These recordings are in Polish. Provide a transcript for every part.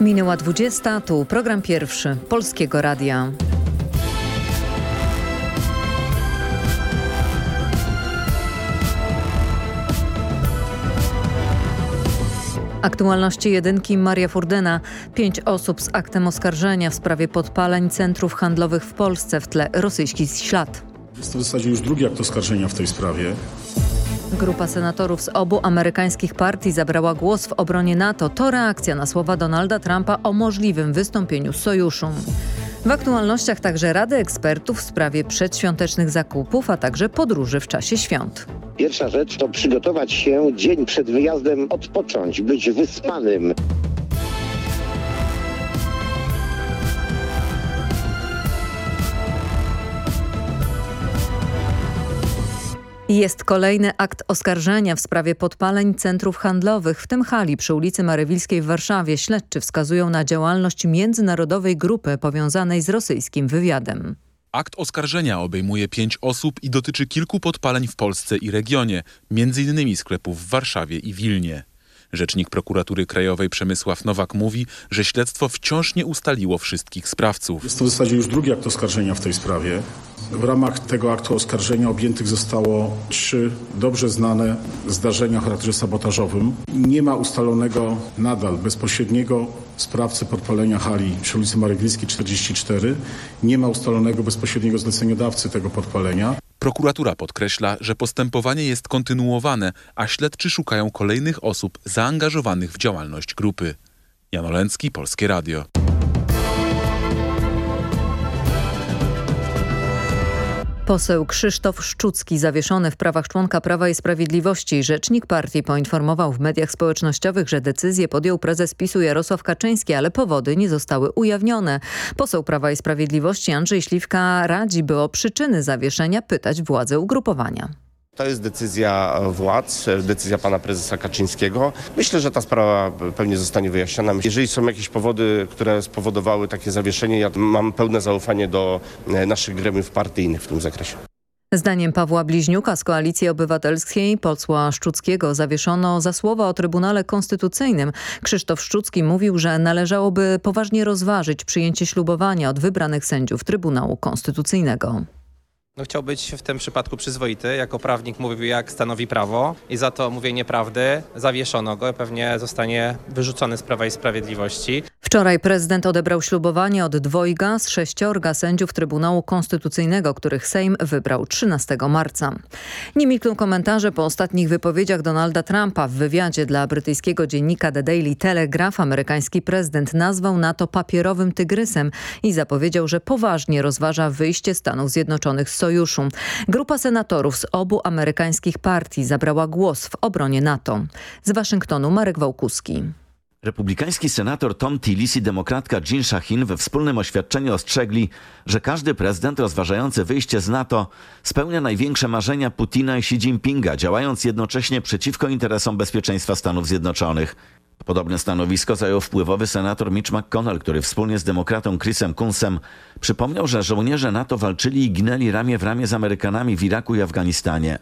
Minęła 20, tu program pierwszy Polskiego Radia. Aktualności jedynki Maria Furdyna. Pięć osób z aktem oskarżenia w sprawie podpaleń centrów handlowych w Polsce w tle rosyjski ślad. Jest to w zasadzie już drugi akt oskarżenia w tej sprawie. Grupa senatorów z obu amerykańskich partii zabrała głos w obronie NATO. To reakcja na słowa Donalda Trumpa o możliwym wystąpieniu z sojuszu. W aktualnościach także Rady Ekspertów w sprawie przedświątecznych zakupów, a także podróży w czasie świąt. Pierwsza rzecz to przygotować się dzień przed wyjazdem, odpocząć, być wyspanym. Jest kolejny akt oskarżenia w sprawie podpaleń centrów handlowych, w tym hali przy ulicy Marewilskiej w Warszawie. Śledczy wskazują na działalność międzynarodowej grupy powiązanej z rosyjskim wywiadem. Akt oskarżenia obejmuje pięć osób i dotyczy kilku podpaleń w Polsce i regionie, m.in. sklepów w Warszawie i Wilnie. Rzecznik prokuratury krajowej Przemysław Nowak mówi, że śledztwo wciąż nie ustaliło wszystkich sprawców. Jest to w zasadzie już drugi akt oskarżenia w tej sprawie. W ramach tego aktu oskarżenia objętych zostało trzy dobrze znane zdarzenia o charakterze sabotażowym. Nie ma ustalonego nadal bezpośredniego sprawcy podpalenia hali przy ulicy Marywilskiej 44. Nie ma ustalonego bezpośredniego zleceniodawcy tego podpalenia. Prokuratura podkreśla, że postępowanie jest kontynuowane, a śledczy szukają kolejnych osób zaangażowanych w działalność grupy. Jan Olęcki, Polskie Radio. Poseł Krzysztof Szczucki, zawieszony w prawach członka Prawa i Sprawiedliwości, rzecznik partii poinformował w mediach społecznościowych, że decyzję podjął prezes PiSu Jarosław Kaczyński, ale powody nie zostały ujawnione. Poseł Prawa i Sprawiedliwości Andrzej Śliwka radzi, by o przyczyny zawieszenia pytać władze ugrupowania. To jest decyzja władz, decyzja pana prezesa Kaczyńskiego. Myślę, że ta sprawa pewnie zostanie wyjaśniona. Jeżeli są jakieś powody, które spowodowały takie zawieszenie, ja mam pełne zaufanie do naszych gremiów partyjnych w tym zakresie. Zdaniem Pawła Bliźniuka z Koalicji Obywatelskiej posła Szczuckiego zawieszono za słowa o Trybunale Konstytucyjnym. Krzysztof Szczucki mówił, że należałoby poważnie rozważyć przyjęcie ślubowania od wybranych sędziów Trybunału Konstytucyjnego. No, chciał być w tym przypadku przyzwoity. Jako prawnik mówił, jak stanowi prawo i za to mówienie prawdy zawieszono go. Pewnie zostanie wyrzucony z Prawa i Sprawiedliwości. Wczoraj prezydent odebrał ślubowanie od dwojga z sześciorga sędziów Trybunału Konstytucyjnego, których Sejm wybrał 13 marca. Nie milkną komentarze po ostatnich wypowiedziach Donalda Trumpa. W wywiadzie dla brytyjskiego dziennika The Daily Telegraph amerykański prezydent nazwał NATO papierowym tygrysem i zapowiedział, że poważnie rozważa wyjście Stanów Zjednoczonych z sojuszu. Grupa senatorów z obu amerykańskich partii zabrała głos w obronie NATO. Z Waszyngtonu Marek Wałkuski. Republikański senator Tom Tillis i demokratka Jean Shaheen we wspólnym oświadczeniu ostrzegli, że każdy prezydent rozważający wyjście z NATO spełnia największe marzenia Putina i Xi Jinpinga, działając jednocześnie przeciwko interesom bezpieczeństwa Stanów Zjednoczonych. Podobne stanowisko zajął wpływowy senator Mitch McConnell, który wspólnie z demokratą Chrisem Kunsem przypomniał, że żołnierze NATO walczyli i ginęli ramię w ramię z Amerykanami w Iraku i Afganistanie.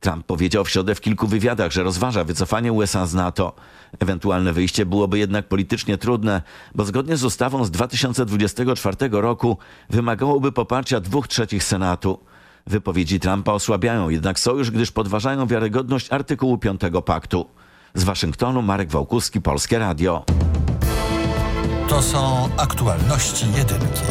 Trump powiedział w środę w kilku wywiadach, że rozważa wycofanie USA z NATO. Ewentualne wyjście byłoby jednak politycznie trudne, bo zgodnie z ustawą z 2024 roku wymagałoby poparcia dwóch trzecich Senatu. Wypowiedzi Trumpa osłabiają jednak sojusz, gdyż podważają wiarygodność artykułu 5 paktu. Z Waszyngtonu Marek Wałkuski, Polskie Radio. To są aktualności jedynki.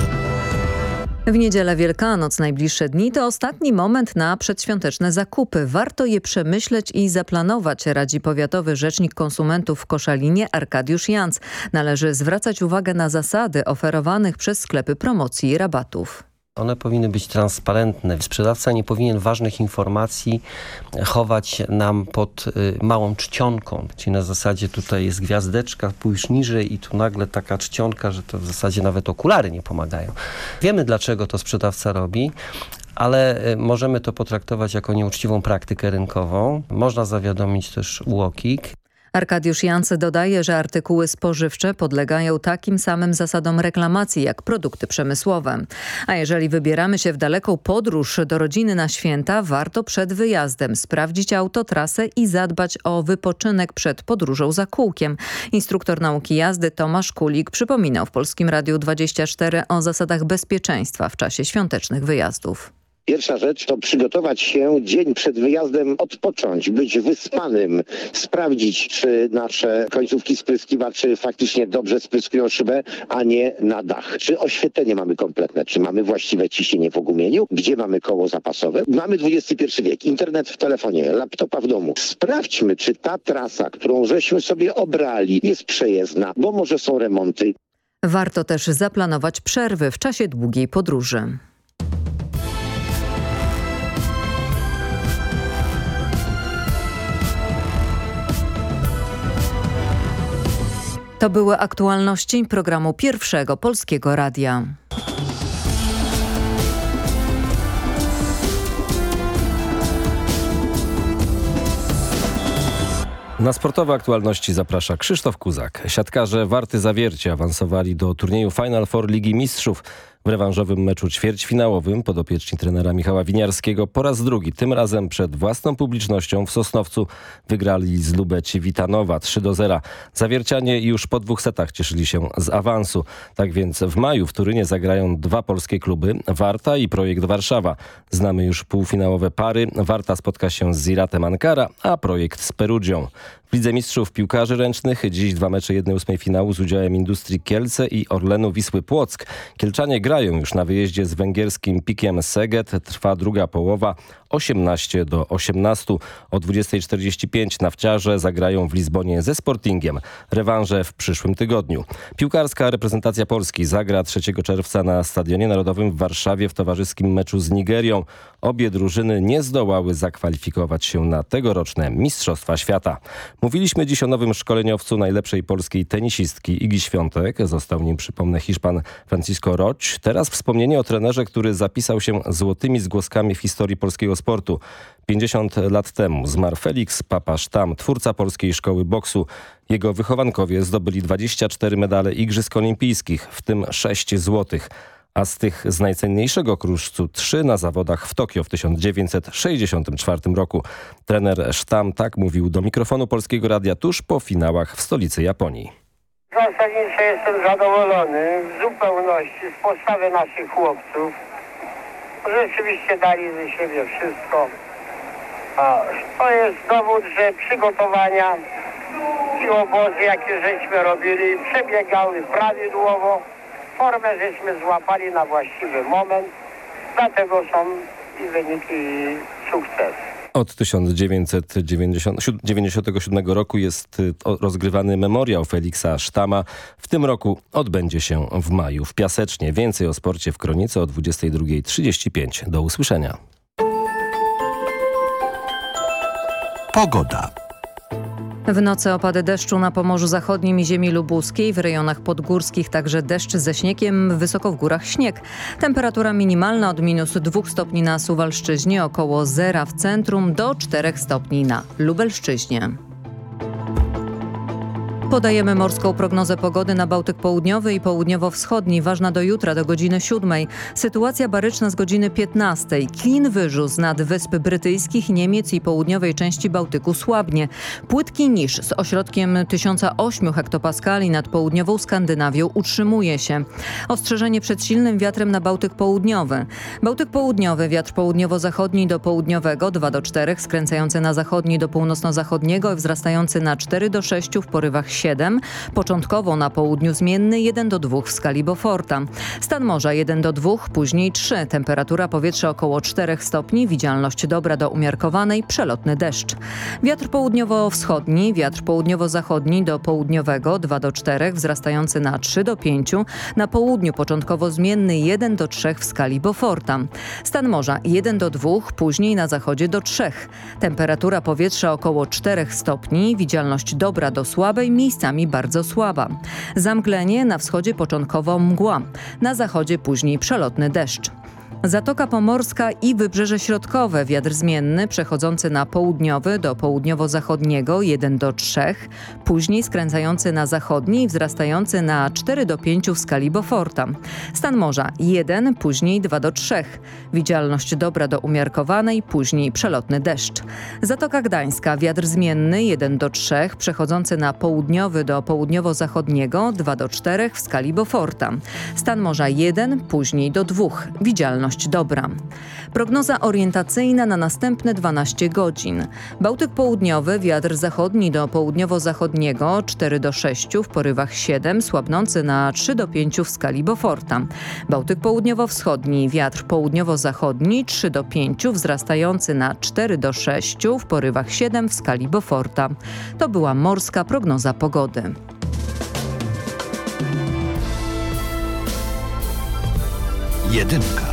W niedzielę Wielkanoc, najbliższe dni to ostatni moment na przedświąteczne zakupy. Warto je przemyśleć i zaplanować, radzi powiatowy rzecznik konsumentów w Koszalinie Arkadiusz Janc. Należy zwracać uwagę na zasady oferowanych przez sklepy promocji i rabatów. One powinny być transparentne. Sprzedawca nie powinien ważnych informacji chować nam pod y, małą czcionką, czyli na zasadzie tutaj jest gwiazdeczka, pójść niżej i tu nagle taka czcionka, że to w zasadzie nawet okulary nie pomagają. Wiemy dlaczego to sprzedawca robi, ale y, możemy to potraktować jako nieuczciwą praktykę rynkową. Można zawiadomić też UOKiK Arkadiusz Jance dodaje, że artykuły spożywcze podlegają takim samym zasadom reklamacji jak produkty przemysłowe. A jeżeli wybieramy się w daleką podróż do rodziny na święta, warto przed wyjazdem sprawdzić autotrasę i zadbać o wypoczynek przed podróżą za kółkiem. Instruktor nauki jazdy Tomasz Kulik przypominał w Polskim Radiu 24 o zasadach bezpieczeństwa w czasie świątecznych wyjazdów. Pierwsza rzecz to przygotować się dzień przed wyjazdem, odpocząć, być wyspanym, sprawdzić, czy nasze końcówki spryskiwaczy faktycznie dobrze spryskują szybę, a nie na dach. Czy oświetlenie mamy kompletne, czy mamy właściwe ciśnienie w ogumieniu, gdzie mamy koło zapasowe. Mamy XXI wiek, internet w telefonie, laptopa w domu. Sprawdźmy, czy ta trasa, którą żeśmy sobie obrali, jest przejezdna, bo może są remonty. Warto też zaplanować przerwy w czasie długiej podróży. To były aktualności programu Pierwszego Polskiego Radia. Na sportowe aktualności zaprasza Krzysztof Kuzak. Siatkarze Warty Zawiercie awansowali do turnieju Final Four Ligi Mistrzów. W rewanżowym meczu ćwierćfinałowym podopieczni trenera Michała Winiarskiego po raz drugi, tym razem przed własną publicznością w Sosnowcu wygrali z Lubeci Witanowa 3 do 0. Zawiercianie już po dwóch setach cieszyli się z awansu. Tak więc w maju w Turynie zagrają dwa polskie kluby, Warta i Projekt Warszawa. Znamy już półfinałowe pary. Warta spotka się z Ziratem Ankara, a Projekt z Perugią. Lidze Mistrzów Piłkarzy Ręcznych dziś dwa mecze 1-8 finału z udziałem Industrii Kielce i Orlenu Wisły Płock. Kielczanie grają już na wyjeździe z węgierskim Pikiem Seget. Trwa druga połowa 18 do 18. O 20.45 nawciarze zagrają w Lizbonie ze Sportingiem. Rewanże w przyszłym tygodniu. Piłkarska reprezentacja Polski zagra 3 czerwca na Stadionie Narodowym w Warszawie w towarzyskim meczu z Nigerią. Obie drużyny nie zdołały zakwalifikować się na tegoroczne Mistrzostwa Świata. Mówiliśmy dziś o nowym szkoleniowcu najlepszej polskiej tenisistki Igi Świątek. Został nim, przypomnę, Hiszpan Francisco Roch. Teraz wspomnienie o trenerze, który zapisał się złotymi zgłoskami w historii polskiego sportu. 50 lat temu zmarł Felix Papa Sztam, twórca polskiej szkoły boksu. Jego wychowankowie zdobyli 24 medale Igrzysk Olimpijskich, w tym 6 złotych a z tych z najcenniejszego kruszcu trzy na zawodach w Tokio w 1964 roku. Trener Sztam tak mówił do mikrofonu Polskiego Radia tuż po finałach w stolicy Japonii. Zasadniczo jestem zadowolony w zupełności z postawy naszych chłopców. Rzeczywiście dali ze siebie wszystko. A to jest dowód, że przygotowania i obozy, jakie żeśmy robili, przebiegały prawidłowo formę żeśmy złapali na właściwy moment, dlatego są i wyniki i sukces. Od 1997 roku jest rozgrywany memoriał Feliksa Sztama. W tym roku odbędzie się w maju w Piasecznie. Więcej o sporcie w Kronice o 22.35. Do usłyszenia. Pogoda. W nocy opady deszczu na Pomorzu Zachodnim i ziemi lubuskiej, w rejonach podgórskich także deszcz ze śniegiem, wysoko w górach śnieg. Temperatura minimalna od minus 2 stopni na Suwalszczyźnie, około zera w centrum do 4 stopni na Lubelszczyźnie. Podajemy morską prognozę pogody na Bałtyk Południowy i Południowo-Wschodni, ważna do jutra, do godziny 7. Sytuacja baryczna z godziny 15. Klin wyrzut nad Wysp Brytyjskich, Niemiec i południowej części Bałtyku słabnie. Płytki niż z ośrodkiem 1008 hektopaskali nad południową Skandynawią utrzymuje się. Ostrzeżenie przed silnym wiatrem na Bałtyk Południowy. Bałtyk Południowy, wiatr południowo-zachodni do południowego 2 do 4, skręcający na zachodni do północno-zachodniego i wzrastający na 4 do 6 w porywach 7, początkowo na południu zmienny 1 do 2 w skali Beauforta. Stan morza 1 do 2, później 3. Temperatura powietrza około 4 stopni, widzialność dobra do umiarkowanej, przelotny deszcz. Wiatr południowo-wschodni, wiatr południowo-zachodni do południowego 2 do 4, wzrastający na 3 do 5, na południu początkowo zmienny 1 do 3 w skali Beauforta. Stan morza 1 do 2, później na zachodzie do 3. Temperatura powietrza około 4 stopni, widzialność dobra do słabej, miejscami bardzo słaba. Zamglenie na wschodzie początkowo mgła, na zachodzie później przelotny deszcz. Zatoka Pomorska i Wybrzeże Środkowe. Wiatr zmienny przechodzący na południowy do południowo-zachodniego 1 do 3, później skręcający na zachodni i wzrastający na 4 do 5 w skali Beauforta. Stan morza 1, później 2 do 3. Widzialność dobra do umiarkowanej, później przelotny deszcz. Zatoka Gdańska. Wiatr zmienny 1 do 3, przechodzący na południowy do południowo-zachodniego 2 do 4 w skali Beauforta. Stan morza 1, później do 2. Widzialność dobra. Prognoza orientacyjna na następne 12 godzin. Bałtyk południowy, wiatr zachodni do południowo-zachodniego 4 do 6 w porywach 7, słabnący na 3 do 5 w skali Beauforta. Bałtyk południowo-wschodni, wiatr południowo-zachodni 3 do 5, wzrastający na 4 do 6 w porywach 7 w skali Beauforta. To była morska prognoza pogody. Jedynka.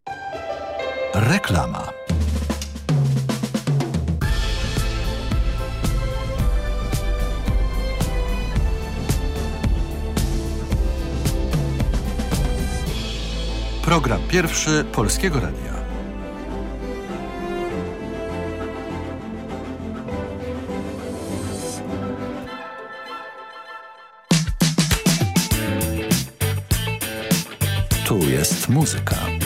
Reklama. Program pierwszy Polskiego Radia. Tu jest muzyka.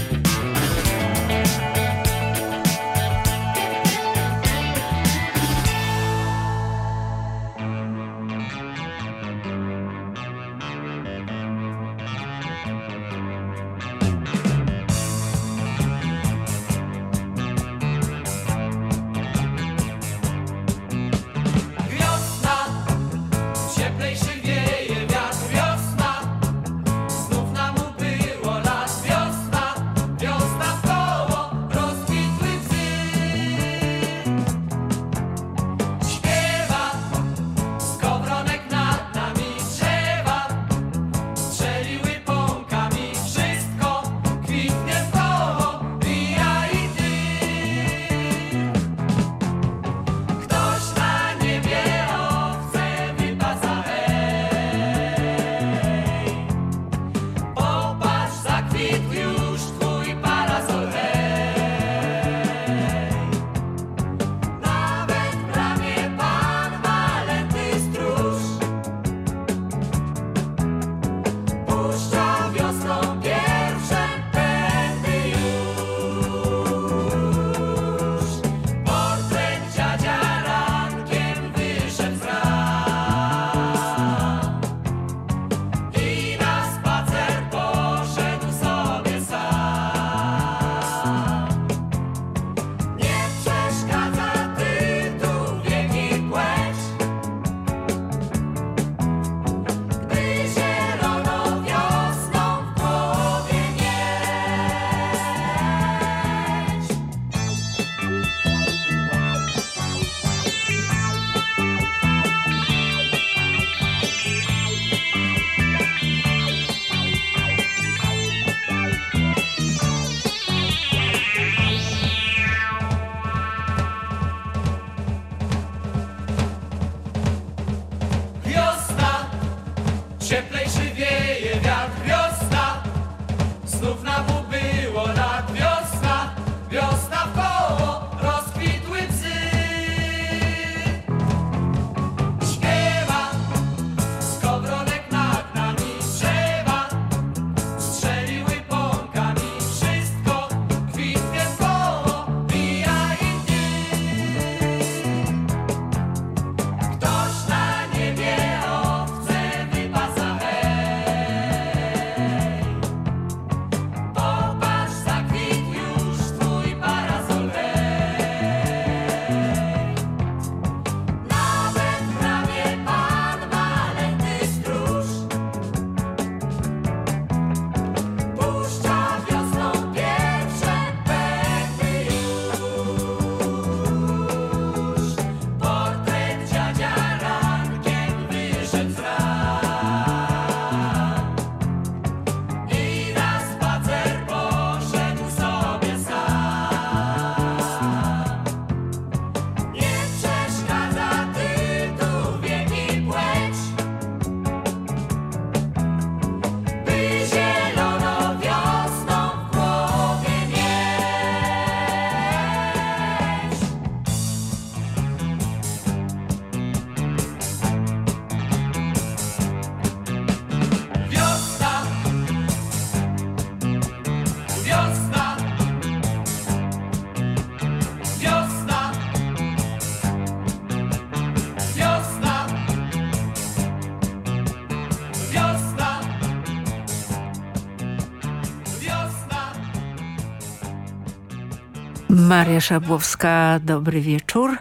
Maria Szabłowska, dobry wieczór.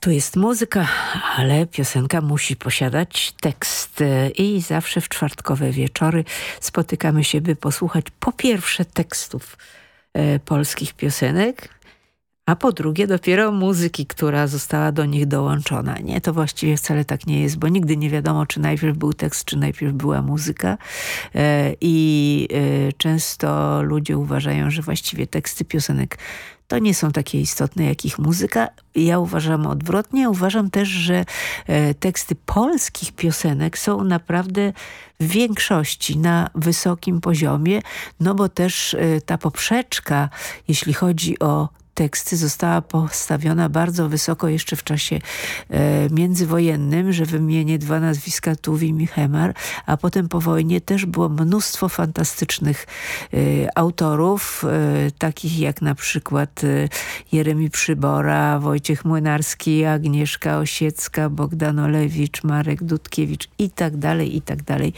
Tu jest muzyka, ale piosenka musi posiadać tekst. I zawsze w czwartkowe wieczory spotykamy się, by posłuchać po pierwsze tekstów e, polskich piosenek, a po drugie dopiero muzyki, która została do nich dołączona. Nie, to właściwie wcale tak nie jest, bo nigdy nie wiadomo, czy najpierw był tekst, czy najpierw była muzyka e, i e, często ludzie uważają, że właściwie teksty piosenek to nie są takie istotne jak ich muzyka. Ja uważam odwrotnie. Uważam też, że e, teksty polskich piosenek są naprawdę w większości na wysokim poziomie, no bo też ta poprzeczka, jeśli chodzi o teksty została postawiona bardzo wysoko jeszcze w czasie e, międzywojennym, że wymienię dwa nazwiska Tuwi Michemar, a potem po wojnie też było mnóstwo fantastycznych e, autorów, e, takich jak na przykład e, Jeremi Przybora, Wojciech Młynarski, Agnieszka Osiecka, Bogdan Olewicz, Marek Dudkiewicz i tak dalej, i tak dalej.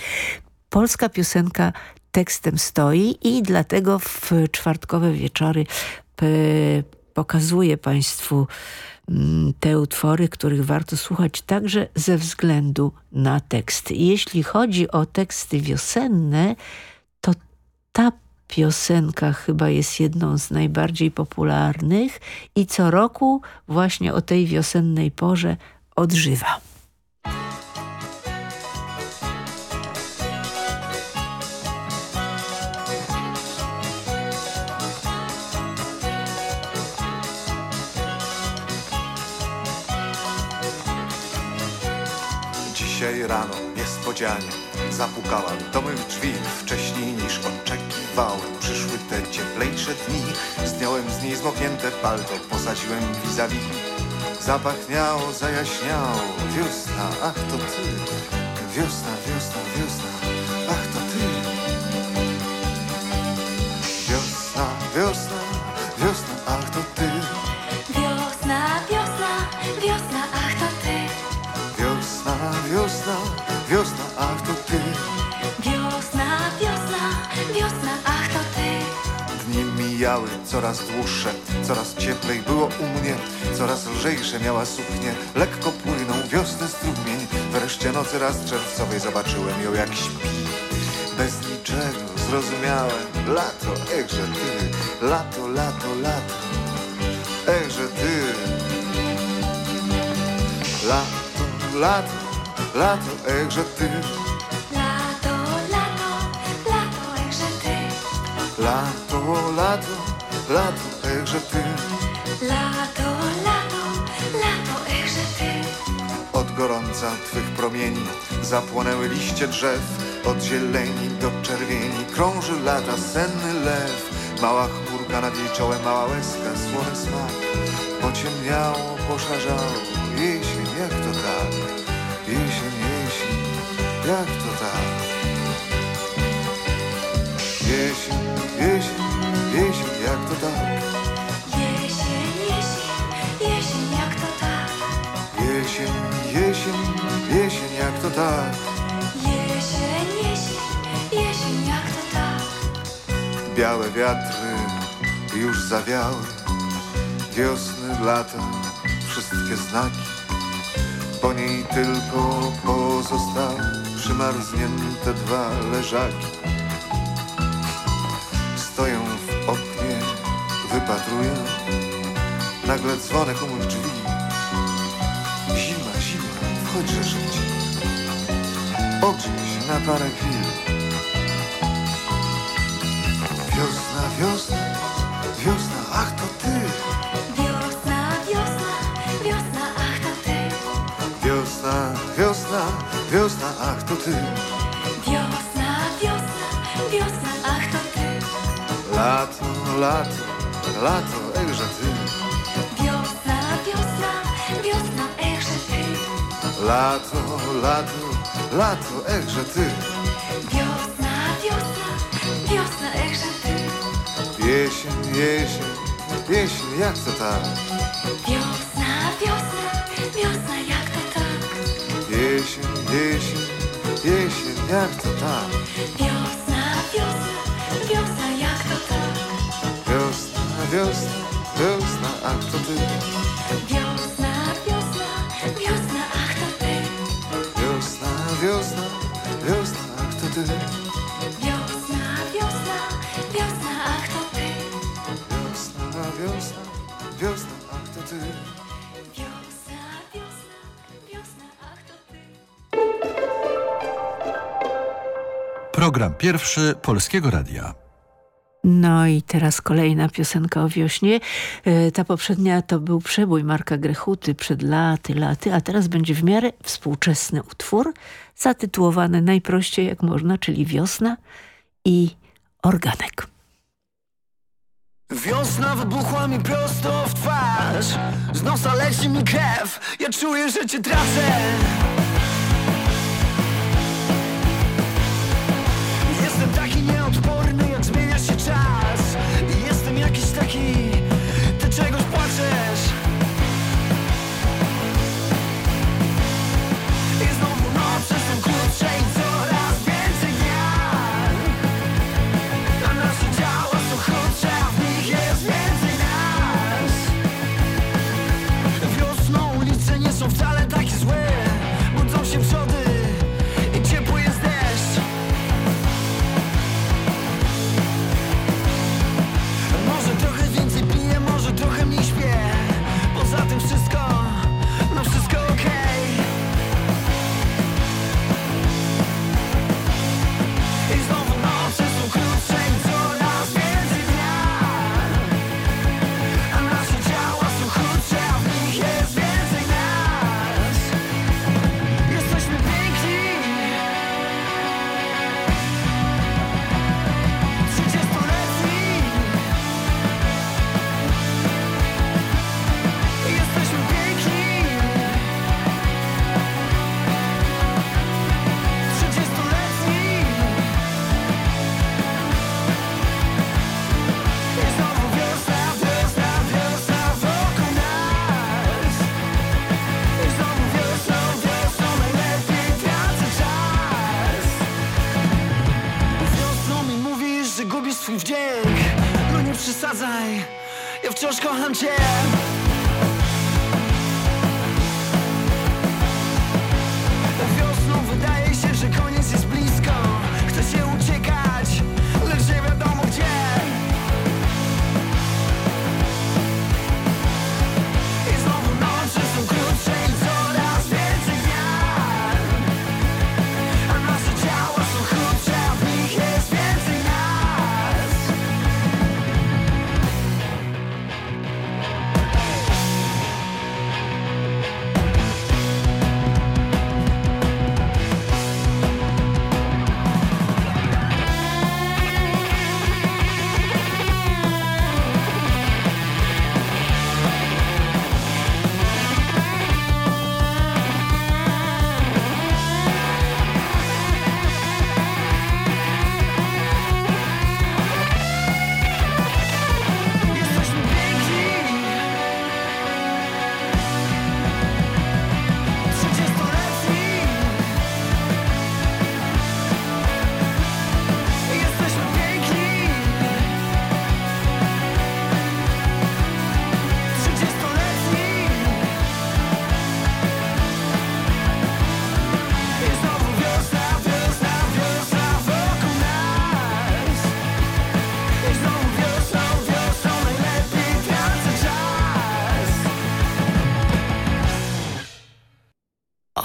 Polska piosenka tekstem stoi i dlatego w czwartkowe wieczory pokazuję Państwu mm, te utwory, których warto słuchać także ze względu na teksty. Jeśli chodzi o teksty wiosenne, to ta piosenka chyba jest jedną z najbardziej popularnych i co roku właśnie o tej wiosennej porze odżywa. Dzisiaj rano niespodzianie. Zapukałam do mych drzwi Wcześniej niż oczekiwałem. Przyszły te cieplejsze dni. Zdjąłem z niej zmoknięte palto Posadziłem vis-a-vis. Zapachniało, zajaśniało Wiosna, ach to ty. Wiosna, wiosna, wiosna Ach to ty. Wiosna, wiosna, wiosna Ach Mijały coraz dłuższe, coraz cieplej było u mnie Coraz lżejsze miała suknię, lekko płynął wiosny strumień. Wreszcie nocy raz czerwcowej zobaczyłem ją jak śpi. Bez niczego zrozumiałem, lato, echże ty Lato, lato, lato, echże ty. Lato, lato, lato, echże ty Lato, lato, lato, echże ty. Lato, lato, lato, echże ty. Od gorąca twych promieni zapłonęły liście drzew. Od zieleni do czerwieni krąży lata senny lew. Mała chmurka nad jej czołem, mała łezka, słony smak. Pociemniało, poszarzało, jesień, jak to tak? Jesień, jesień, jak to tak? Jesień, jesień, jak to tak? Jesień, jesień, jesień, jak to tak? Jesień, jesień, jesień, jak to tak? Jesień, jesień, jesień, jak to tak? Białe wiatry już zawiały. Wiosny, lata, wszystkie znaki. Po niej tylko pozostały Przymarznięte dwa leżaki Nagle dzwonek u mych drzwi. Zima, zima, wchodźże żyć Ogrzej się na parę chwil. Wiosna, wiosna, wiosna, ach to ty. Wiosna, wiosna, wiosna, ach to ty. Wiosna, wiosna, wiosna, ach to ty. Wiosna, wiosna, wiosna, ach to ty. Lato, lato, lato, Lato, lato, lato, echże ty Wiosna, wiosna, wiosna, echże ty Jesień, jesień, jesień, jak to tak? Wiosna, wiosna, wiosna, jak to tak Jesień, jesień, jesień, jak to tak? Wiosna, wiosna, wiosna, jak to tak Wiosna, wiosna, ty. wtedy? Wiosna, wiosna, wiosna, ach to ty. Wiosna, wiosna, wiosna, ach to ty. Program pierwszy Polskiego Radia. No i teraz kolejna piosenka o wiośnie. E, ta poprzednia to był przebój Marka Grechuty przed laty, laty, a teraz będzie w miarę współczesny utwór zatytułowany najprościej jak można, czyli Wiosna i Organek. Wiosna wybuchła mi prosto w twarz. Z nosa leci mi krew. Ja czuję, że cię tracę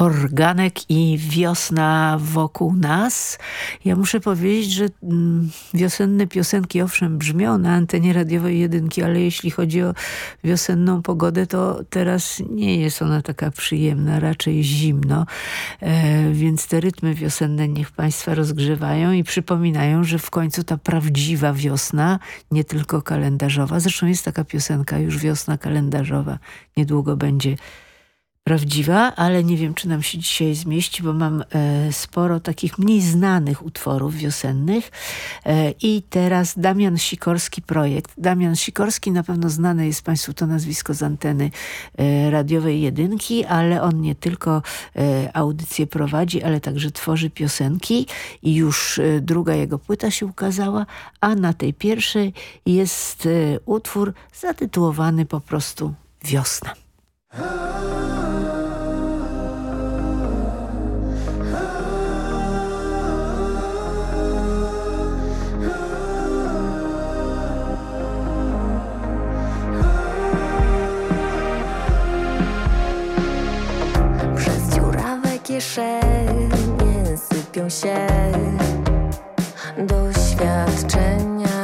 Organek i wiosna wokół nas. Ja muszę powiedzieć, że mm, wiosenne piosenki owszem brzmią na antenie radiowej jedynki, ale jeśli chodzi o wiosenną pogodę, to teraz nie jest ona taka przyjemna, raczej zimno. E, więc te rytmy wiosenne niech Państwa rozgrzewają i przypominają, że w końcu ta prawdziwa wiosna, nie tylko kalendarzowa, zresztą jest taka piosenka już wiosna kalendarzowa, niedługo będzie prawdziwa, ale nie wiem, czy nam się dzisiaj zmieści, bo mam e, sporo takich mniej znanych utworów wiosennych. E, I teraz Damian Sikorski projekt. Damian Sikorski na pewno znane jest Państwu to nazwisko z anteny e, radiowej jedynki, ale on nie tylko audycje prowadzi, ale także tworzy piosenki i już druga jego płyta się ukazała, a na tej pierwszej jest utwór zatytułowany po prostu Wiosna. Przez dziurawe kieszenie sypią się doświadczenia.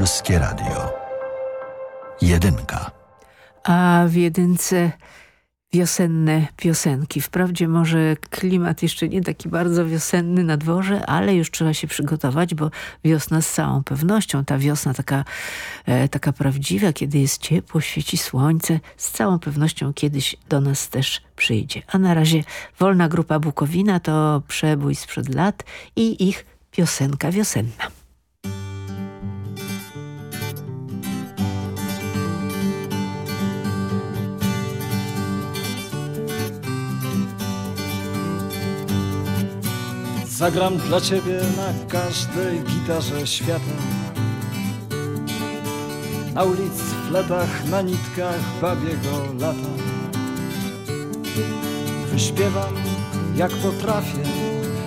Polskie Radio. Jedynka. A w jedynce wiosenne piosenki. Wprawdzie może klimat jeszcze nie taki bardzo wiosenny na dworze, ale już trzeba się przygotować, bo wiosna z całą pewnością, ta wiosna taka, e, taka prawdziwa, kiedy jest ciepło, świeci słońce, z całą pewnością kiedyś do nas też przyjdzie. A na razie Wolna Grupa Bukowina to przebój sprzed lat i ich piosenka wiosenna. Zagram dla ciebie na każdej gitarze świata. Na ulic, w letach, na nitkach babiego lata. Wyśpiewam jak potrafię.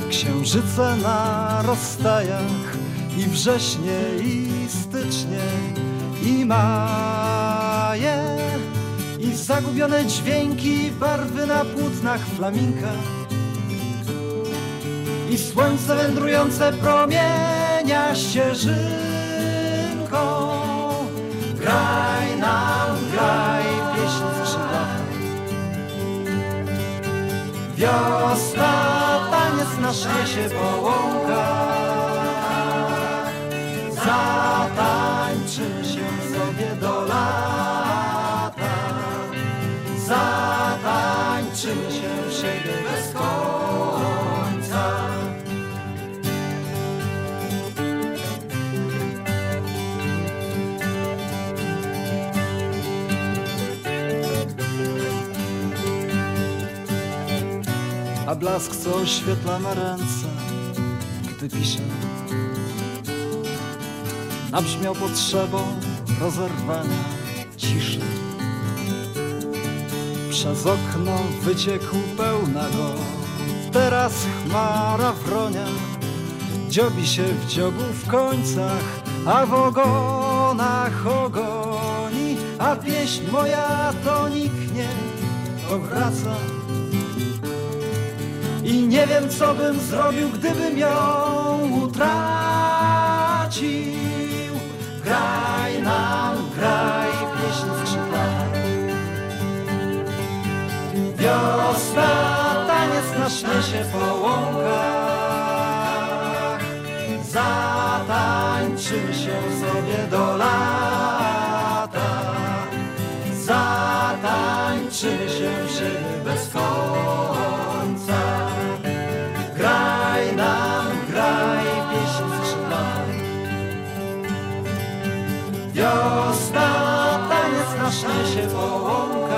Księżyce na rozstajach I wrześnie, i stycznie, i maje I zagubione dźwięki, barwy na płótnach flaminka i słońce wędrujące promienia ścieżynką. Graj nam, graj pieśń skrzydlatą. Wiosna, taniec nasz niesie po blask, co oświetla me ręce, gdy piszę, nabrzmiał potrzebą rozerwania ciszy. Przez okno wyciekł pełna go, teraz chmara wronia, dziobi się w dziobu w końcach, a w ogonach ogoni, a pieśń moja to niknie, powraca. I nie wiem, co bym zrobił, gdybym ją utracił. Graj nam, graj, pieśń skrzydła. Wiosna, taniec na się po łąkach. Zatańczymy się sobie do lata. Zatańczymy się Wiosna, taniec na śmiesie po łąkach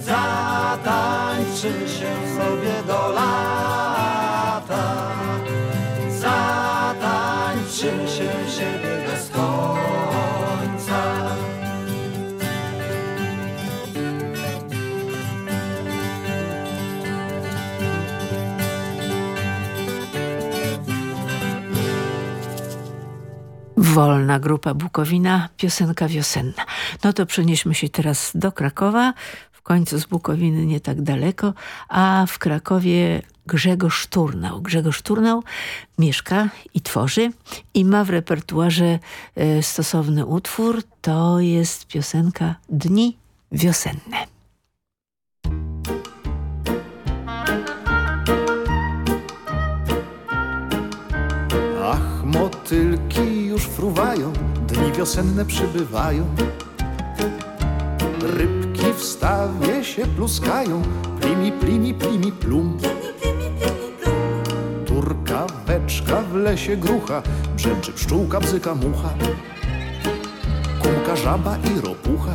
Zatańczymy się sobie do lata. Zatańczymy się w Wolna grupa Bukowina, piosenka wiosenna. No to przenieśmy się teraz do Krakowa. W końcu z Bukowiny nie tak daleko, a w Krakowie Grzegorz Turnał. Grzegorz Turnał mieszka i tworzy i ma w repertuarze e, stosowny utwór. To jest piosenka Dni Wiosenne. Wiosenne przybywają. Rybki w stawie się pluskają, plimi, plimi, plimi, plum. Turkaweczka w lesie grucha, brzęczy pszczółka, bzyka mucha. Kumka, żaba i ropucha.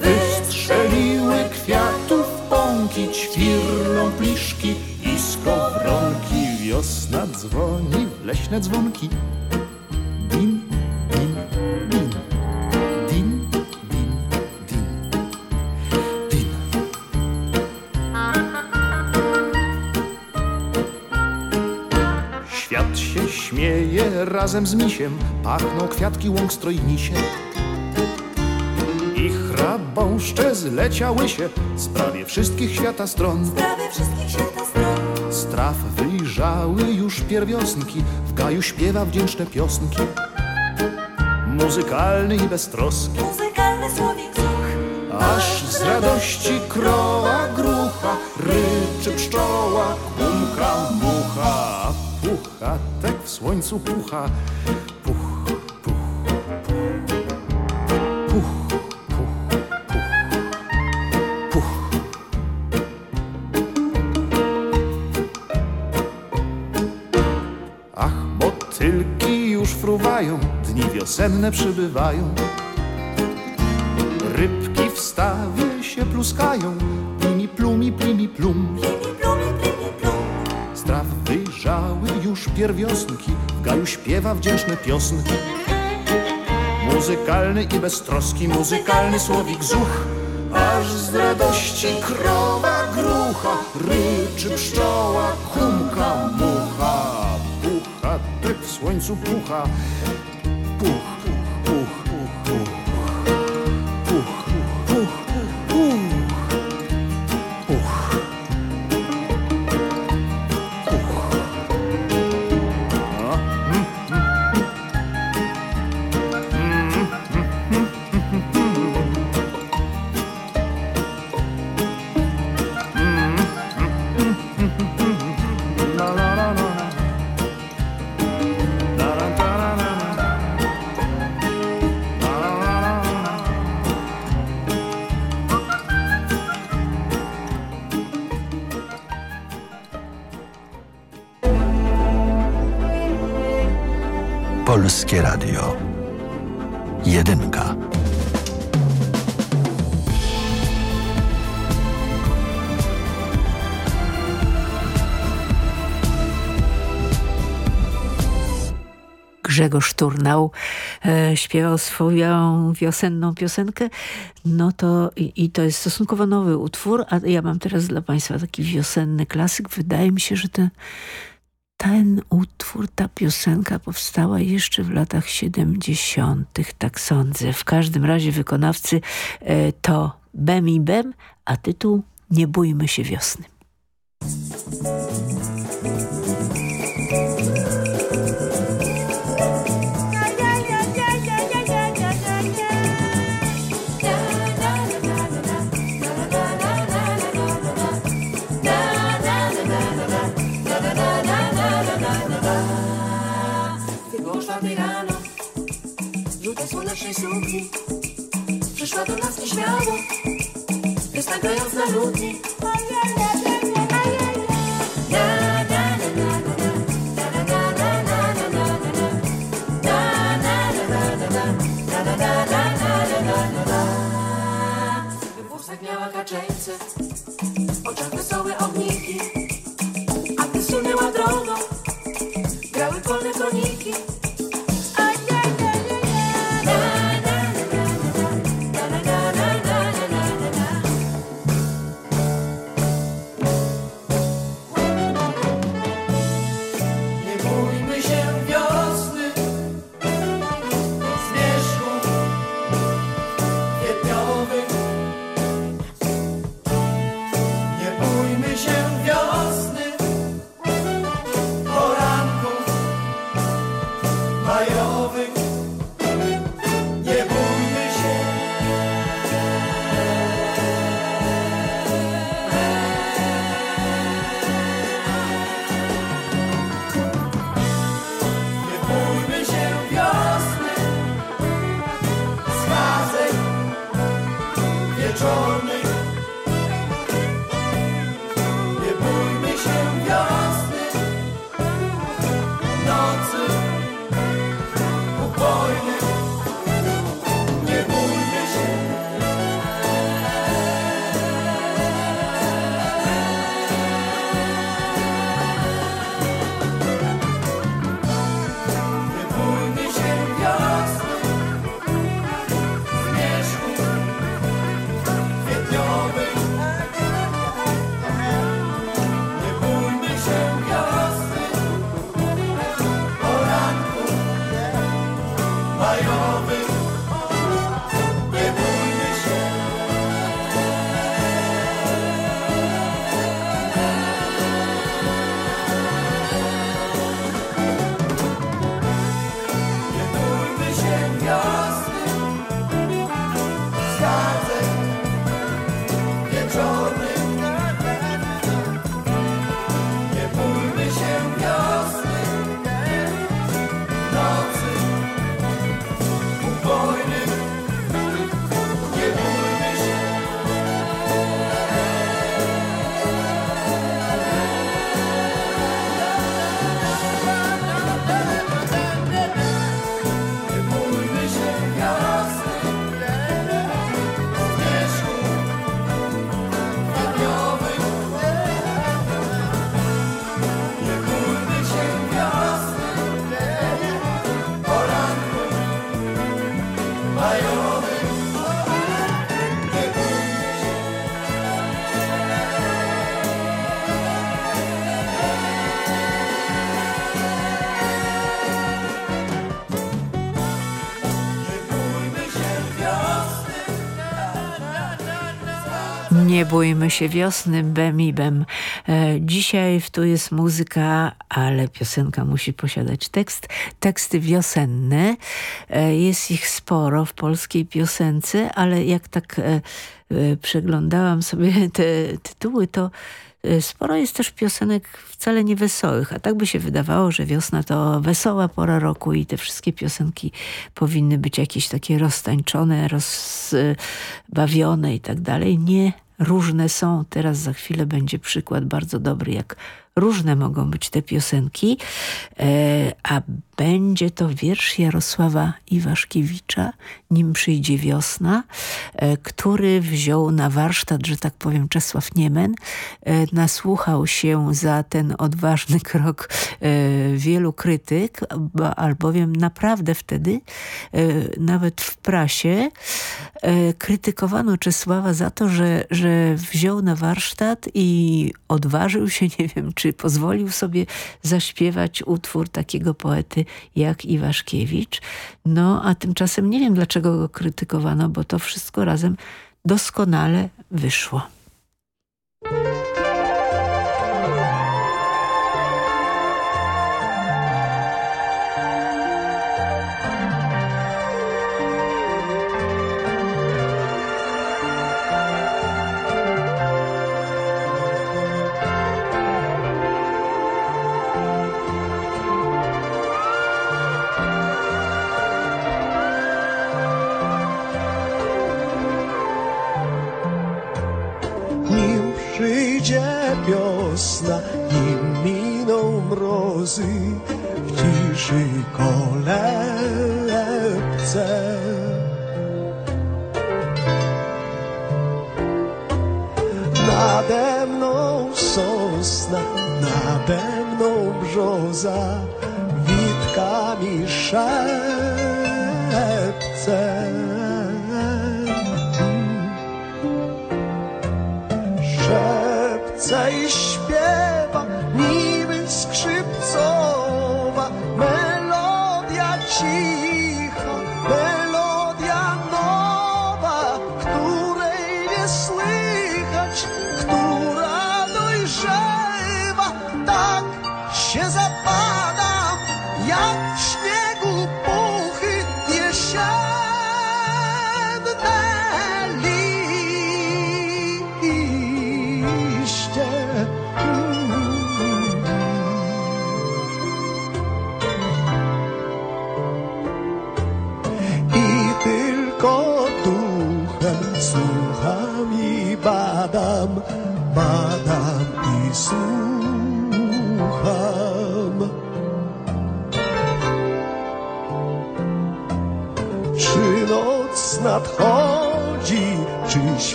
Wystrzeliły kwiatów pąki, ćwirlą pliszki i skowronki. Wiosna dzwoni w leśne dzwonki. Śmieje razem z misiem, pachną kwiatki łąk strojnisie. I chrabąszcze zleciały się z prawie wszystkich świata stron. Prawie wszystkich świata stron Z traw wyjrzały już pierwiosnki, w gaju śpiewa wdzięczne piosnki. Muzykalny i beztroski, Muzykalny słowik zuch aż z radości krowa grucha, ryczy pszczoła, kumka mucha, a puchatek w słońcu pucha. Puch, puch, puch, puch, puch, puch, puch. Ach, motylki już fruwają, dni wiosenne przybywają. Rybki w stawie się pluskają, plimi plumi, plimi plum. Wyjrzały już pierwiosnki, w gaju śpiewa wdzięczne piosnki. Muzykalny i beztroski, muzykalny słowik zuch, aż z radości krowa grucha, ryczy pszczoła, kumka mucha, puchatek w słońcu pucha, puch, Polskie Radio. Jedynka. Grzegorz Turnał e, śpiewał swoją wiosenną piosenkę, no to i, i to jest stosunkowo nowy utwór, a ja mam teraz dla Państwa taki wiosenny klasyk. Wydaje mi się, że ten, ten utwór, ta piosenka powstała jeszcze w latach 70., tak sądzę. W każdym razie wykonawcy e, to Bem i Bem, a tytuł Nie bójmy się wiosny. Naszej sukni Przyszła do nas nieśmiało Wiosna grając na włosach miała kaczeńce W oczach wesołe ogniki bójmy się wiosny, bem i bem. E, dzisiaj w tu jest muzyka, ale piosenka musi posiadać tekst. Teksty wiosenne. E, jest ich sporo w polskiej piosence, ale jak tak e, przeglądałam sobie te tytuły, to sporo jest też piosenek wcale nie wesołych, a tak by się wydawało, że wiosna to wesoła pora roku i te wszystkie piosenki powinny być jakieś takie roztańczone, rozbawione i tak dalej. Nie, różne są. Teraz za chwilę będzie przykład bardzo dobry, jak różne mogą być te piosenki, e, a będzie to wiersz Jarosława Iwaszkiewicza, nim przyjdzie wiosna, e, który wziął na warsztat, że tak powiem, Czesław Niemen. E, nasłuchał się za ten odważny krok e, wielu krytyk, bo- albowiem naprawdę wtedy, nawet w prasie, krytykowano Czesława za to, że, że wziął na warsztat i odważył się, nie wiem, czy pozwolił sobie zaśpiewać utwór takiego poety jak Iwaszkiewicz. No, a tymczasem nie wiem, dlaczego go krytykowano, bo to wszystko razem doskonale wyszło.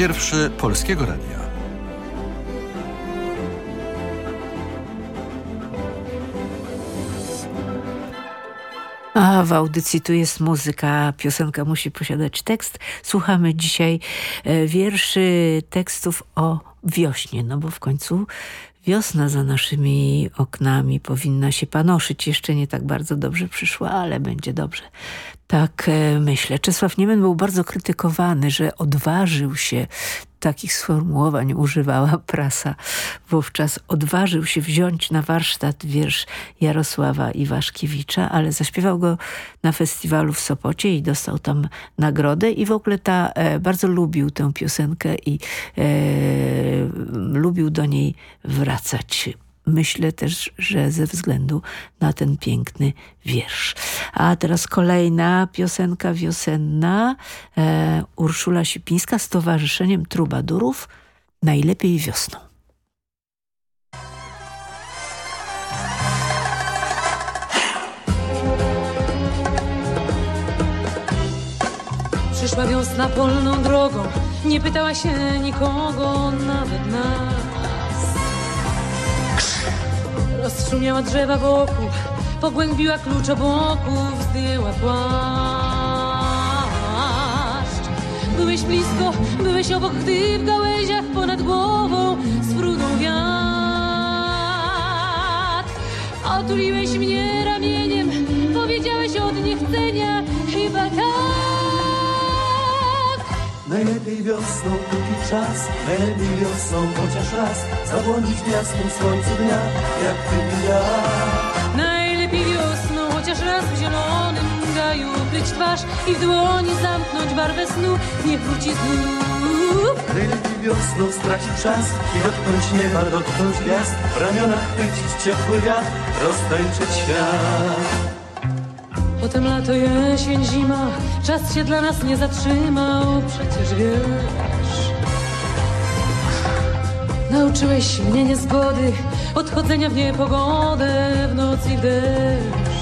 Pierwszy Polskiego Radia. A w audycji tu jest muzyka, piosenka musi posiadać tekst. Słuchamy dzisiaj e, wierszy, tekstów o wiośnie, no bo w końcu wiosna za naszymi oknami powinna się panoszyć. Jeszcze nie tak bardzo dobrze przyszła, ale będzie dobrze. Tak e, myślę. Czesław Niemen był bardzo krytykowany, że odważył się takich sformułowań używała prasa wówczas, odważył się wziąć na warsztat wiersz Jarosława Iwaszkiewicza, ale zaśpiewał go na festiwalu w Sopocie i dostał tam nagrodę i w ogóle ta, e, bardzo lubił tę piosenkę i e, lubił do niej wracać. Myślę też, że ze względu na ten piękny wiersz. A teraz kolejna piosenka wiosenna. E, Urszula Sipińska z Towarzyszeniem Trubadurów. Najlepiej wiosną. Przyszła wiosna polną drogą, nie pytała się nikogo, nawet nas. Rozszumiała drzewa wokół, pogłębiła klucz obłoków, zdjęła płaszcz. Byłeś blisko, byłeś obok, gdy w gałęziach ponad głową sfrunął wiatr. Otuliłeś mnie ramieniem, powiedziałeś od niechcenia, chyba tak. Najlepiej wiosną, póki czas, najlepiej wiosną, chociaż raz zabłądzić w jasnym słońcu dnia, jak ty i ja. Najlepiej wiosną, chociaż raz w zielonym gaju ukryć twarz i w dłoni zamknąć barwę snu, nie wróci znów. Najlepiej wiosną stracić czas i dotknąć nieba, dotknąć gwiazd, w ramionach chwycić ciepły wiatr, roztańczyć świat. Potem lato, jesień, zima, czas się dla nas nie zatrzymał, przecież wiesz. Nauczyłeś mnie niezgody, odchodzenia w niepogodę, w noc i w deszcz.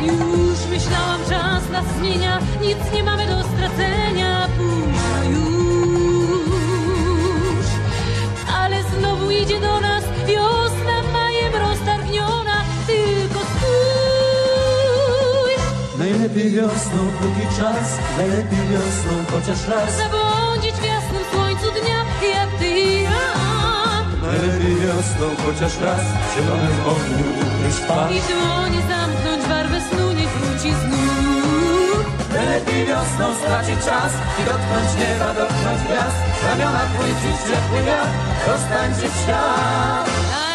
Już myślałam, czas nas zmienia, nic nie mamy do stracenia, późno już. Ale znowu idzie do nas Najlepiej wiosną, póki czas, najlepiej wiosną, chociaż raz. Zabłądzić w jasnym słońcu dnia, jak ty i ja. Najlepiej wiosną, chociaż raz, w zielonym ogniu ukryć twarz. I dłonie zamknąć barwę snu, niech wróci znów. Najlepiej wiosną stracić czas i dotknąć nieba, dotknąć gwiazd. W ramionach chwycić ciepły wiatr, roztańczyć świat.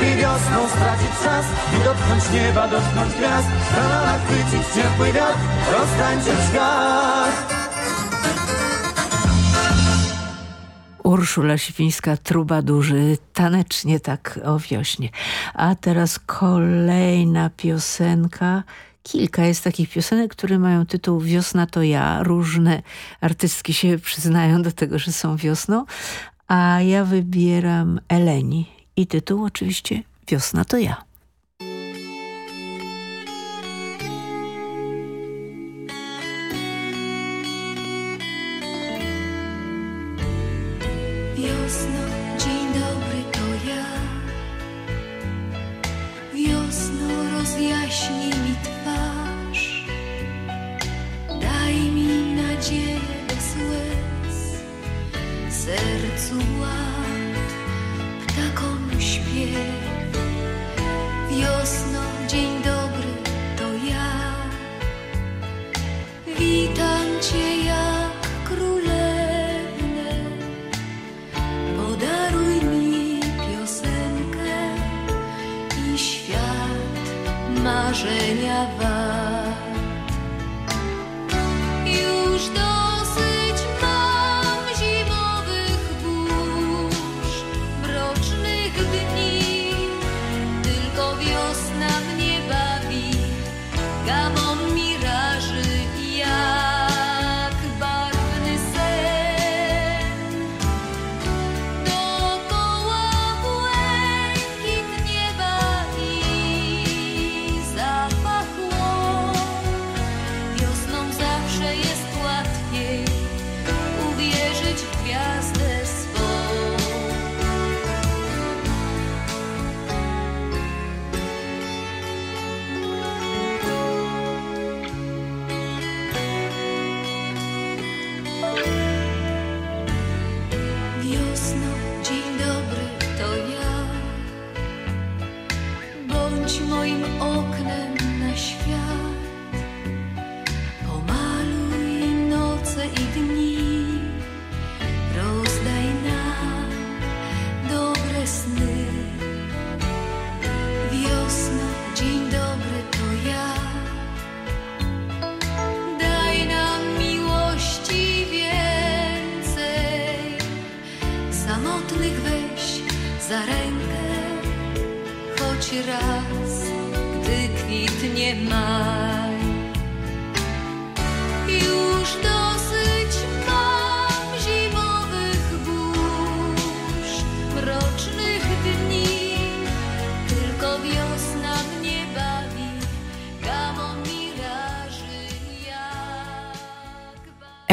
Najlepiej wiosną stracić czas i dotknąć nieba, dotknąć gwiazd. Ramionach chwycić ciepły wiatr, roztańczyć świat. Urszula Sipińska, Trubadurzy, tanecznie tak o wiośnie. A teraz kolejna piosenka. Kilka jest takich piosenek, które mają tytuł Wiosna to ja. Różne artystki się przyznają do tego, że są wiosną. A ja wybieram Eleni. I tytuł oczywiście Wiosna to ja.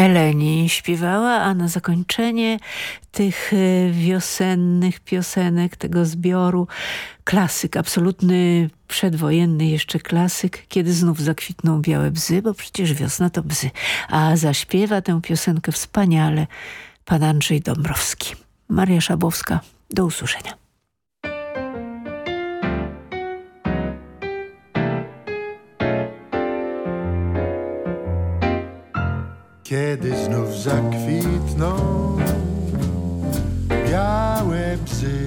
Eleni śpiewała, a na zakończenie tych e, wiosennych piosenek, tego zbioru, klasyk, absolutny przedwojenny jeszcze klasyk, kiedy znów zakwitną białe bzy, bo przecież wiosna to bzy. A zaśpiewa tę piosenkę wspaniale pan Andrzej Dąbrowski. Maria Szabowska, do usłyszenia. Kiedy znów zakwitną białe bzy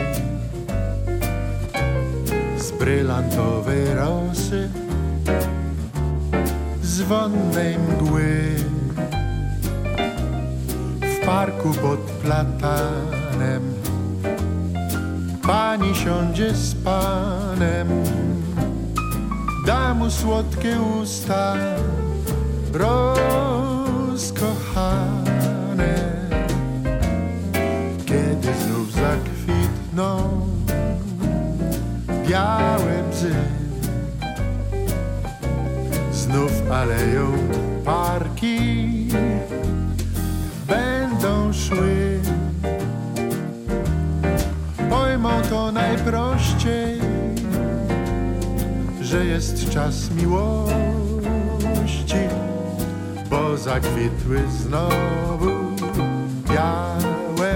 z brylantowej rosy, z wonnej mgły. W parku pod platanem pani siądzie z panem. Da mu słodkie usta rozkochane Kiedy znów zakwitną białe bzy Znów aleją parki będą szły. Pojmą to najprościej że jest czas miłości bo zakwitły znowu białe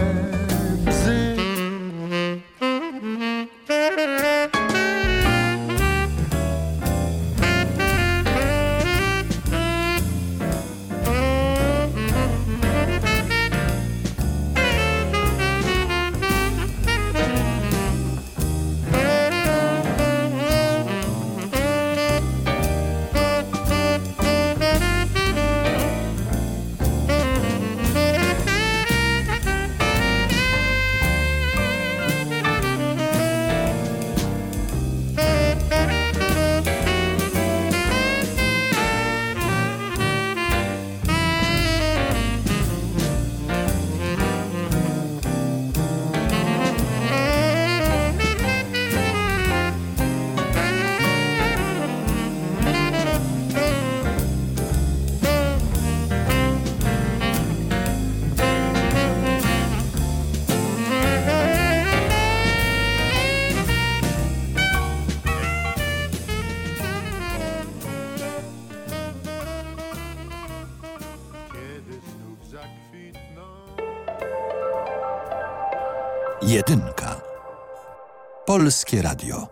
Polskie Radio.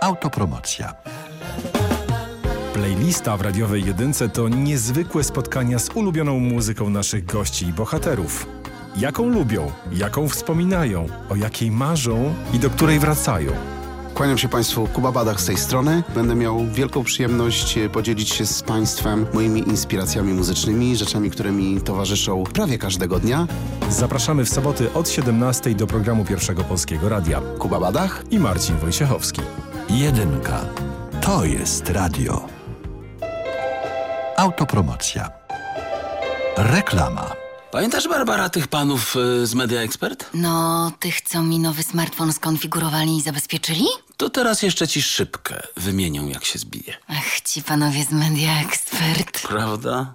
Autopromocja. Playlista w radiowej jedynce to niezwykłe spotkania z ulubioną muzyką naszych gości i bohaterów. Jaką lubią, jaką wspominają, o jakiej marzą i do której wracają. Kłaniam się Państwu, Kuba Badach z tej strony. Będę miał wielką przyjemność e, podzielić się z Państwem moimi inspiracjami muzycznymi, rzeczami, które mi towarzyszą prawie każdego dnia. Zapraszamy w soboty od 17 do programu Pierwszego Polskiego Radia. Kuba Badach i Marcin Wojciechowski. Jedynka. To jest radio. Autopromocja. Reklama. Pamiętasz, Barbara, tych panów y, z Media Expert? No, tych, co mi nowy smartfon skonfigurowali i zabezpieczyli? To teraz jeszcze ci szybkę wymienią, jak się zbije. Ach, ci panowie z Media Expert. Prawda?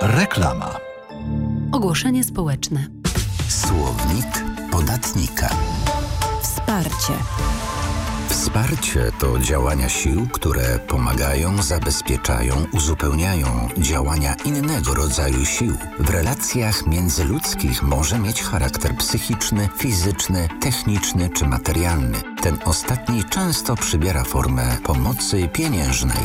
Reklama. Ogłoszenie społeczne. Słownik podatnika. Wsparcie. Wsparcie to działania sił, które pomagają, zabezpieczają, uzupełniają działania innego rodzaju sił. W relacjach międzyludzkich może mieć charakter psychiczny, fizyczny, techniczny czy materialny. Ten ostatni często przybiera formę pomocy pieniężnej.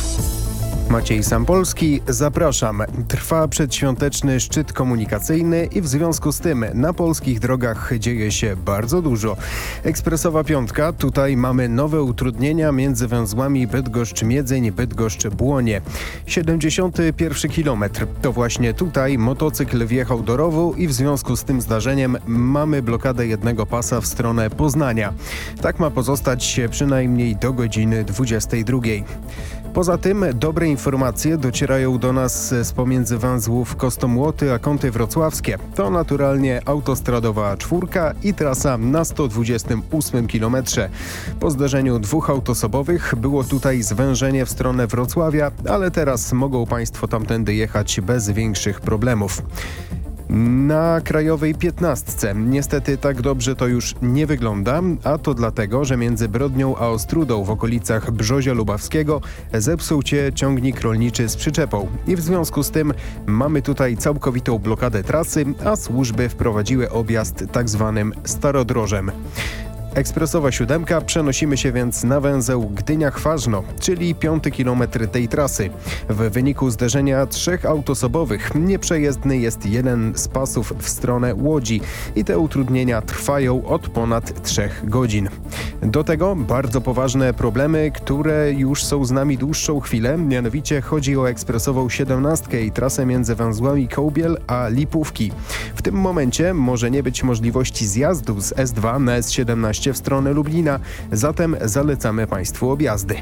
Maciej Sampolski, zapraszam. Trwa przedświąteczny szczyt komunikacyjny i w związku z tym na polskich drogach dzieje się bardzo dużo. Ekspresowa piątka, tutaj mamy nowe utrudnienia między węzłami Bydgoszcz-Miedzeń, Bydgoszcz-Błonie. 71 kilometr. To właśnie tutaj motocykl wjechał do rowu i w związku z tym zdarzeniem mamy blokadę jednego pasa w stronę Poznania. Tak ma pozostać przynajmniej do godziny 22. Poza tym dobre informacje docierają do nas z pomiędzy węzłów Kostomłoty a Kąty Wrocławskie. To naturalnie autostradowa czwórka i trasa na 128 km. Po zderzeniu dwóch autosobowych było tutaj zwężenie w stronę Wrocławia, ale teraz mogą Państwo tamtędy jechać bez większych problemów. Na krajowej 15. Niestety tak dobrze to już nie wygląda, a to dlatego, że między Brodnią a Ostrudą w okolicach Brzozia Lubawskiego zepsuł się ciągnik rolniczy z przyczepą. I w związku z tym mamy tutaj całkowitą blokadę trasy, a służby wprowadziły objazd tak zwanym starodrożem. Ekspresowa siódemka przenosimy się więc na węzeł Gdynia-Chważno, czyli piąty kilometr tej trasy. W wyniku zderzenia trzech autosobowych nieprzejezdny jest jeden z pasów w stronę Łodzi i te utrudnienia trwają od ponad trzech godzin. Do tego bardzo poważne problemy, które już są z nami dłuższą chwilę, mianowicie chodzi o ekspresową siedemnastkę i trasę między węzłami Kołbiel a Lipówki. W tym momencie może nie być możliwości zjazdu z S2 na S17 w stronę Lublina, zatem zalecamy Państwu objazdy.